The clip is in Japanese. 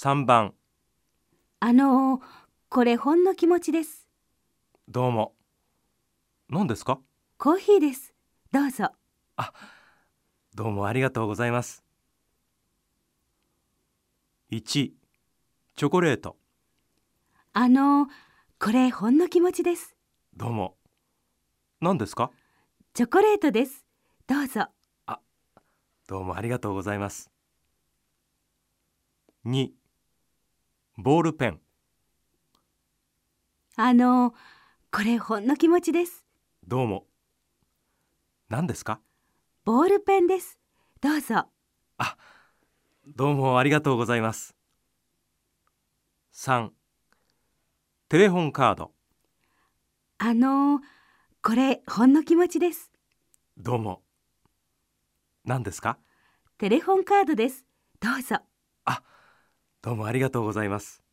3番あのー、これほんの気持ちです。どうも何ですか？コーヒーです。どうぞ。どうもありがとうございます1チョコレートあのー、これほんの気持ちです。どうも何ですか？チョコレートです。どうぞ。どうもありがとうございます2ボールペンあのー、これほんの気持ちです。どうも何ですか？ボールペンです。どうぞ。どうもありがとうございます3テレホンカードあのー、これほんの気持ちです。どうも何ですか？テレホンカードです。どうぞ。どうもありがとうございます。